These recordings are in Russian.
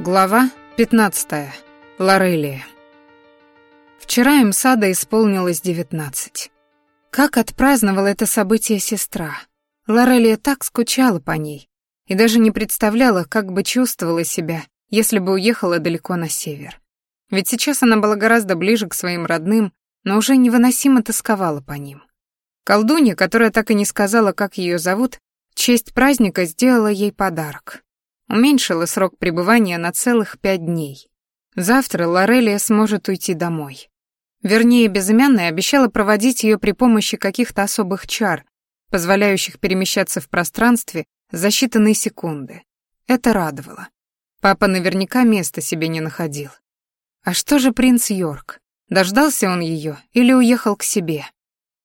Глава 15. Лорелия. Вчера им сада исполнилось 19. Как отпраздновала это событие сестра. Лорелия так скучала по ней и даже не представляла, как бы чувствовала себя, если бы уехала далеко на север. Ведь сейчас она была гораздо ближе к своим родным, но уже невыносимо тосковала по ним. Колдунья, которая так и не сказала, как ее зовут, в честь праздника сделала ей подарок уменьшила срок пребывания на целых пять дней. Завтра Лорелия сможет уйти домой. Вернее, безымянная обещала проводить ее при помощи каких-то особых чар, позволяющих перемещаться в пространстве за считанные секунды. Это радовало. Папа наверняка места себе не находил. А что же принц Йорк? Дождался он ее или уехал к себе?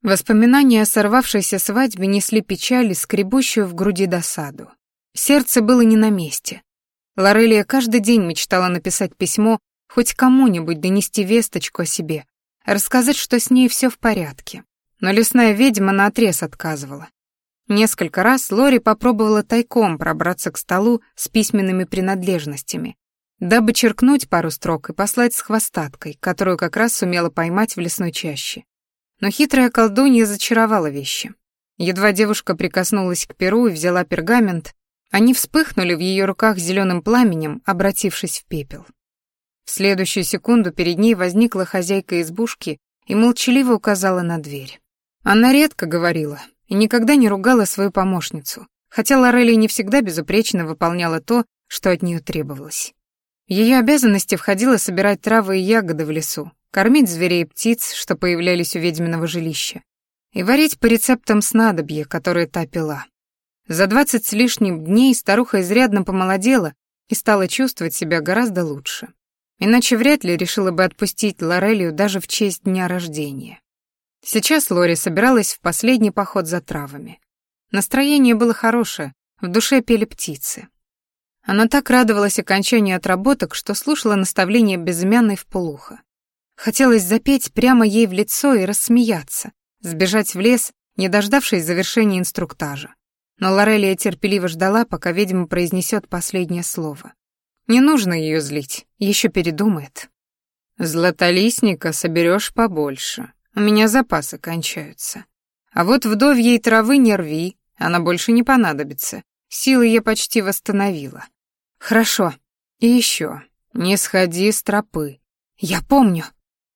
Воспоминания о сорвавшейся свадьбе несли печаль скребущую в груди досаду. Сердце было не на месте. Лорелия каждый день мечтала написать письмо, хоть кому-нибудь донести весточку о себе, рассказать, что с ней все в порядке. Но лесная ведьма наотрез отказывала. Несколько раз Лори попробовала тайком пробраться к столу с письменными принадлежностями, дабы черкнуть пару строк и послать с хвостаткой, которую как раз сумела поймать в лесной чаще. Но хитрая колдунья зачаровала вещи. Едва девушка прикоснулась к перу и взяла пергамент, они вспыхнули в ее руках зеленым пламенем, обратившись в пепел. В следующую секунду перед ней возникла хозяйка избушки и молчаливо указала на дверь. Она редко говорила и никогда не ругала свою помощницу, хотя Лорелия не всегда безупречно выполняла то, что от нее требовалось. В ее обязанности входило собирать травы и ягоды в лесу, кормить зверей и птиц, что появлялись у ведьминого жилища, и варить по рецептам снадобья, которые та пила. За двадцать с лишним дней старуха изрядно помолодела и стала чувствовать себя гораздо лучше. Иначе вряд ли решила бы отпустить Лорелию даже в честь дня рождения. Сейчас Лори собиралась в последний поход за травами. Настроение было хорошее, в душе пели птицы. Она так радовалась окончанию отработок, что слушала наставления безымянной в полухо. Хотелось запеть прямо ей в лицо и рассмеяться, сбежать в лес, не дождавшись завершения инструктажа. Но Лорелия терпеливо ждала, пока ведьма произнесет последнее слово. Не нужно ее злить, еще передумает. Златолистника соберешь побольше. У меня запасы кончаются. А вот вдовьей травы не рви, она больше не понадобится. Силы я почти восстановила. Хорошо. И еще. Не сходи с тропы. Я помню.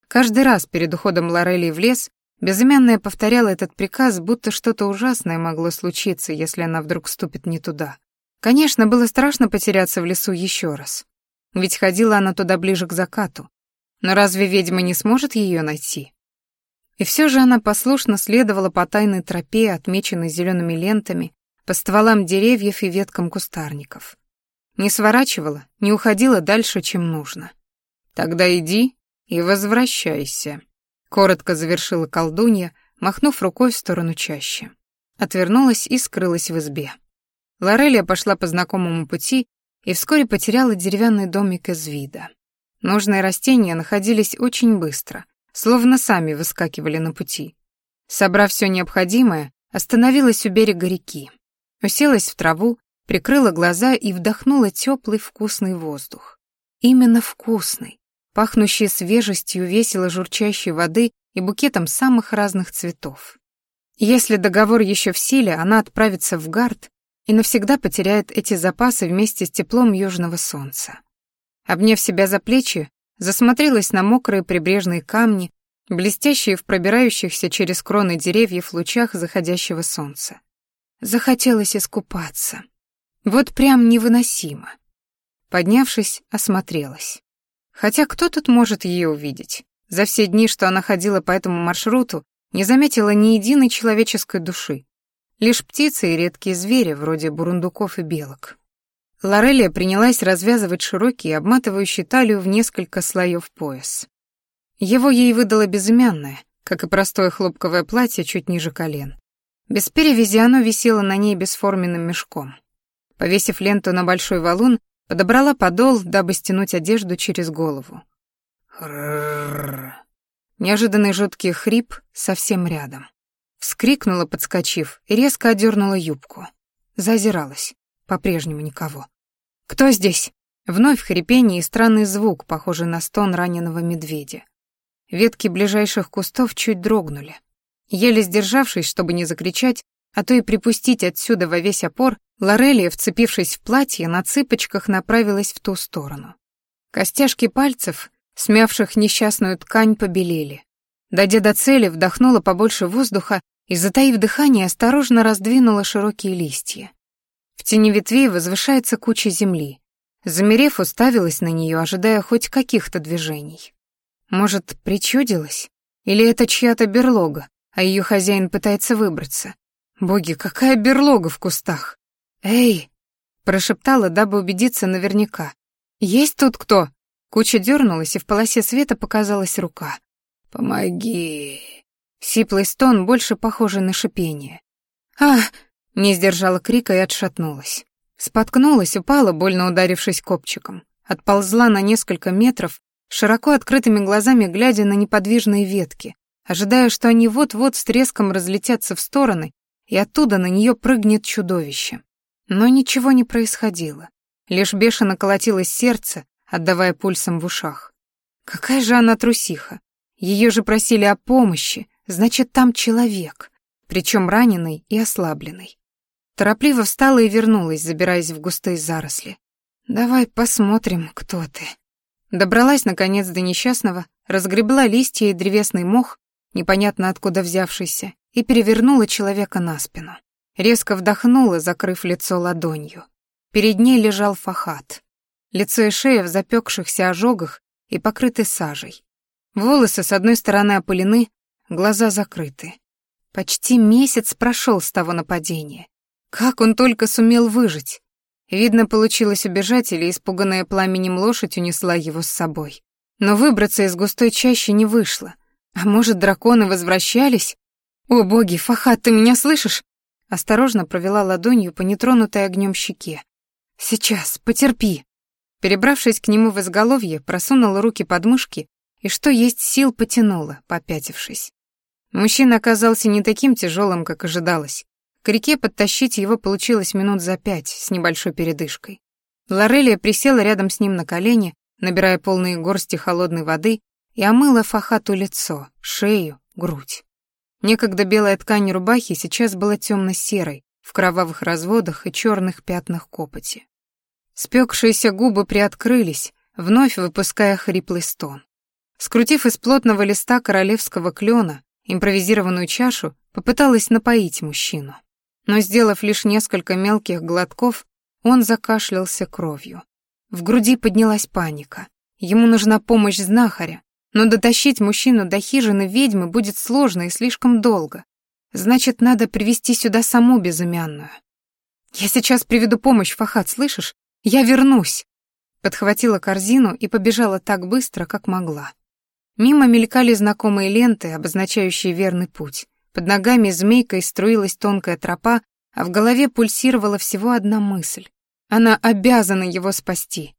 Каждый раз перед уходом Лорелии в лес Безымянная повторяла этот приказ, будто что-то ужасное могло случиться, если она вдруг ступит не туда. Конечно, было страшно потеряться в лесу еще раз. Ведь ходила она туда ближе к закату. Но разве ведьма не сможет ее найти? И все же она послушно следовала по тайной тропе, отмеченной зелеными лентами, по стволам деревьев и веткам кустарников. Не сворачивала, не уходила дальше, чем нужно. Тогда иди и возвращайся. Коротко завершила колдунья, махнув рукой в сторону чаще. Отвернулась и скрылась в избе. Лорелия пошла по знакомому пути и вскоре потеряла деревянный домик из вида. Нужные растения находились очень быстро, словно сами выскакивали на пути. Собрав все необходимое, остановилась у берега реки. Уселась в траву, прикрыла глаза и вдохнула теплый вкусный воздух. Именно вкусный, пахнущие свежестью весело журчащей воды и букетом самых разных цветов. Если договор еще в силе, она отправится в Гард и навсегда потеряет эти запасы вместе с теплом южного солнца. Обняв себя за плечи, засмотрелась на мокрые прибрежные камни, блестящие в пробирающихся через кроны деревьев лучах заходящего солнца. Захотелось искупаться. Вот прям невыносимо. Поднявшись, осмотрелась. Хотя кто тут может ее увидеть? За все дни, что она ходила по этому маршруту, не заметила ни единой человеческой души. Лишь птицы и редкие звери, вроде бурундуков и белок. Лорелия принялась развязывать широкий, обматывающий талию в несколько слоев пояс. Его ей выдало безымянное, как и простое хлопковое платье чуть ниже колен. Без перевязи оно висело на ней бесформенным мешком. Повесив ленту на большой валун, Подобрала подол, дабы стянуть одежду через голову. Неожиданный жуткий хрип совсем рядом. Вскрикнула, подскочив, и резко одернула юбку. Зазиралась. По-прежнему никого. «Кто здесь?» Вновь хрипение и странный звук, похожий на стон раненого медведя. Ветки ближайших кустов чуть дрогнули. Еле сдержавшись, чтобы не закричать, а то и припустить отсюда во весь опор, Лорелия, вцепившись в платье, на цыпочках направилась в ту сторону. Костяшки пальцев, смявших несчастную ткань, побелели. Дойдя до цели, вдохнула побольше воздуха и, затаив дыхание, осторожно раздвинула широкие листья. В тени ветвей возвышается куча земли. Замерев, уставилась на нее, ожидая хоть каких-то движений. Может, причудилась? Или это чья-то берлога, а ее хозяин пытается выбраться? Боги, какая берлога в кустах? Эй! прошептала, дабы убедиться наверняка. Есть тут кто? Куча дернулась, и в полосе света показалась рука. «Помоги!» Сиплый стон, больше похожий на шипение. «А!» — не сдержала крика и отшатнулась. Споткнулась, упала, больно ударившись копчиком. Отползла на несколько метров, широко открытыми глазами глядя на неподвижные ветки, ожидая, что они вот-вот с треском разлетятся в стороны, и оттуда на нее прыгнет чудовище. Но ничего не происходило. Лишь бешено колотилось сердце, отдавая пульсом в ушах. Какая же она трусиха. Ее же просили о помощи, значит, там человек, причем раненый и ослабленный. Торопливо встала и вернулась, забираясь в густые заросли. «Давай посмотрим, кто ты». Добралась, наконец, до несчастного, разгребла листья и древесный мох, непонятно откуда взявшийся, и перевернула человека на спину. Резко вдохнула, закрыв лицо ладонью. Перед ней лежал фахат. Лицо и шея в запекшихся ожогах и покрыты сажей. Волосы с одной стороны опылены, глаза закрыты. Почти месяц прошел с того нападения. Как он только сумел выжить? Видно, получилось убежать или испуганная пламенем лошадь унесла его с собой. Но выбраться из густой чащи не вышло. А может, драконы возвращались? О, боги, Фахат, ты меня слышишь? Осторожно провела ладонью по нетронутой огнем щеке. Сейчас, потерпи. Перебравшись к нему в изголовье, просунула руки под мышки и что есть сил потянула, попятившись. Мужчина оказался не таким тяжелым, как ожидалось. К реке подтащить его получилось минут за пять с небольшой передышкой. Лорелия присела рядом с ним на колени, набирая полные горсти холодной воды, и омыла Фахату лицо, шею, грудь. Некогда белая ткань рубахи сейчас была темно-серой, в кровавых разводах и черных пятнах копоти. Спекшиеся губы приоткрылись, вновь выпуская хриплый стон. Скрутив из плотного листа королевского клена импровизированную чашу, попыталась напоить мужчину но, сделав лишь несколько мелких глотков, он закашлялся кровью. В груди поднялась паника. Ему нужна помощь знахаря, но дотащить мужчину до хижины ведьмы будет сложно и слишком долго. Значит, надо привести сюда саму безымянную. «Я сейчас приведу помощь, Фахат, слышишь? Я вернусь!» Подхватила корзину и побежала так быстро, как могла. Мимо мелькали знакомые ленты, обозначающие верный путь. Под ногами змейкой струилась тонкая тропа, а в голове пульсировала всего одна мысль. Она обязана его спасти.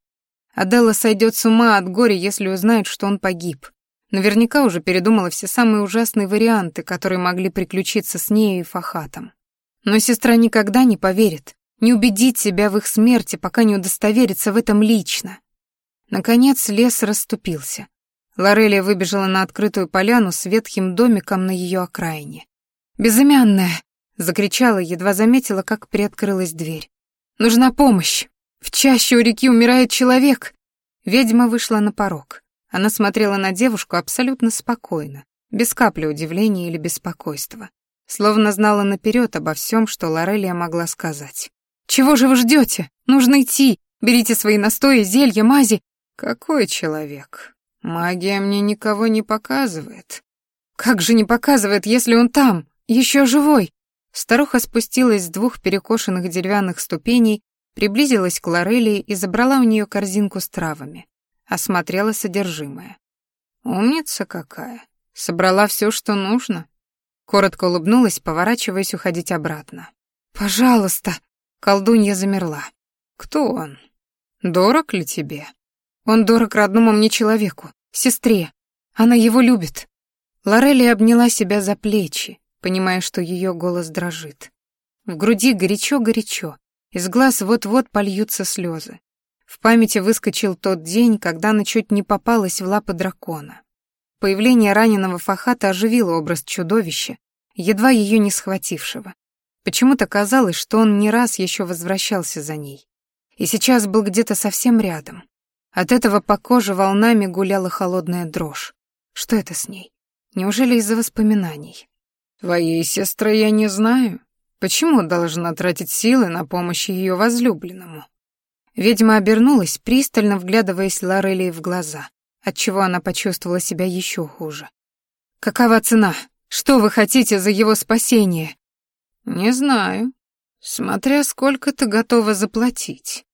Аделла сойдет с ума от горя, если узнает, что он погиб. Наверняка уже передумала все самые ужасные варианты, которые могли приключиться с ней и Фахатом. Но сестра никогда не поверит, не убедит себя в их смерти, пока не удостоверится в этом лично. Наконец лес расступился. Лорелия выбежала на открытую поляну с ветхим домиком на ее окраине. «Безымянная!» — закричала, едва заметила, как приоткрылась дверь. «Нужна помощь! В чаще у реки умирает человек!» Ведьма вышла на порог. Она смотрела на девушку абсолютно спокойно, без капли удивления или беспокойства. Словно знала наперед обо всем, что Лорелия могла сказать. «Чего же вы ждете? Нужно идти! Берите свои настои, зелья, мази!» «Какой человек? Магия мне никого не показывает». «Как же не показывает, если он там?» Еще живой!» Старуха спустилась с двух перекошенных деревянных ступеней, приблизилась к Лорелии и забрала у нее корзинку с травами. Осмотрела содержимое. «Умница какая! Собрала все, что нужно!» Коротко улыбнулась, поворачиваясь уходить обратно. «Пожалуйста!» Колдунья замерла. «Кто он? Дорог ли тебе?» «Он дорог родному мне человеку, сестре. Она его любит». Лорелли обняла себя за плечи, понимая, что ее голос дрожит. В груди горячо-горячо, из глаз вот-вот польются слезы. В памяти выскочил тот день, когда она чуть не попалась в лапы дракона. Появление раненого Фахата оживило образ чудовища, едва ее не схватившего. Почему-то казалось, что он не раз еще возвращался за ней. И сейчас был где-то совсем рядом. От этого по коже волнами гуляла холодная дрожь. Что это с ней? Неужели из-за воспоминаний? «Твоей сестры я не знаю. Почему должна тратить силы на помощь ее возлюбленному?» Ведьма обернулась, пристально вглядываясь Лорелии в глаза, отчего она почувствовала себя еще хуже. «Какова цена? Что вы хотите за его спасение?» «Не знаю. Смотря сколько ты готова заплатить».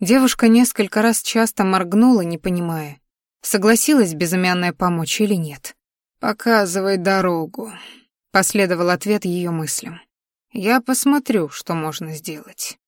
Девушка несколько раз часто моргнула, не понимая, согласилась безымянная помочь или нет. «Показывай дорогу», — последовал ответ ее мыслям. «Я посмотрю, что можно сделать».